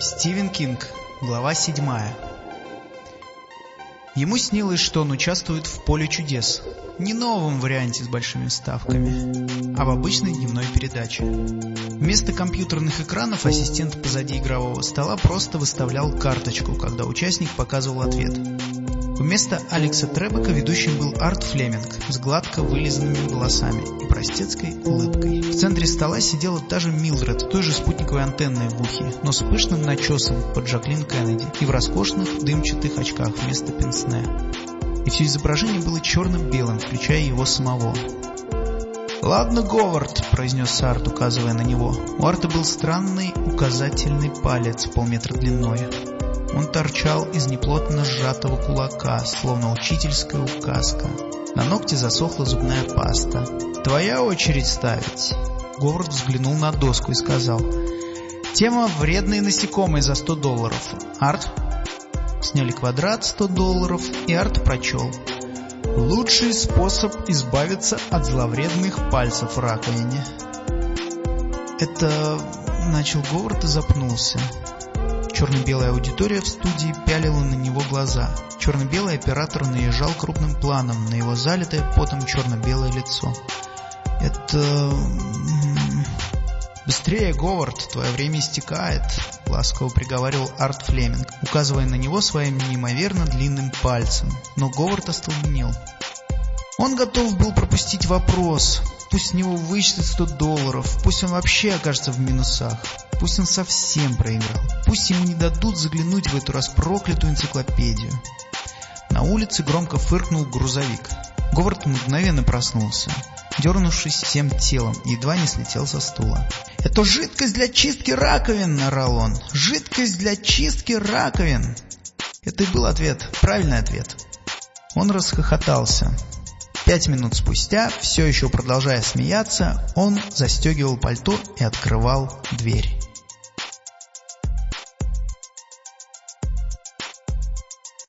Стивен Кинг, глава 7 Ему снилось, что он участвует в «Поле чудес», не новом варианте с большими ставками, а в обычной дневной передаче. Вместо компьютерных экранов ассистент позади игрового стола просто выставлял карточку, когда участник показывал ответ. Вместо Алекса Требека ведущим был Арт Флеминг с гладко вылизанными волосами и простецкой улыбкой. В центре стола сидела та же Милдред, той же спутниковой антенной в ухе, но с пышным начесом под Жаклин Кеннеди и в роскошных дымчатых очках вместо пенсне. И все изображение было черно-белым, включая его самого. «Ладно, Говард», — произнес Арт, указывая на него. У Арта был странный указательный палец полметра длиной. Он торчал из неплотно сжатого кулака, словно учительская указка. На ногте засохла зубная паста. «Твоя очередь ставить». Говард взглянул на доску и сказал. «Тема «Вредные насекомые» за 100 долларов. Арт?» Сняли квадрат 100 долларов, и Арт прочел. «Лучший способ избавиться от зловредных пальцев в раковине». «Это...» — начал Говард и запнулся. Черно-белая аудитория в студии пялила на него глаза. Черно-белый оператор наезжал крупным планом на его залитое потом черно-белое лицо. «Это... «Быстрее, Говард, твое время истекает», — ласково приговаривал Арт Флеминг, указывая на него своим неимоверно длинным пальцем. Но Говард остолбенел. Он готов был пропустить вопрос. Пусть с него вычтут 100 долларов, пусть он вообще окажется в минусах. Пусть он совсем проиграл. Пусть ему не дадут заглянуть в эту распроклятую энциклопедию. На улице громко фыркнул грузовик. Говард мгновенно проснулся, дернувшись всем телом, едва не слетел со стула. «Это жидкость для чистки раковин!» – орал он. «Жидкость для чистки раковин!» Это и был ответ, правильный ответ. Он расхохотался. Пять минут спустя, все еще продолжая смеяться, он застегивал пальто и открывал дверь.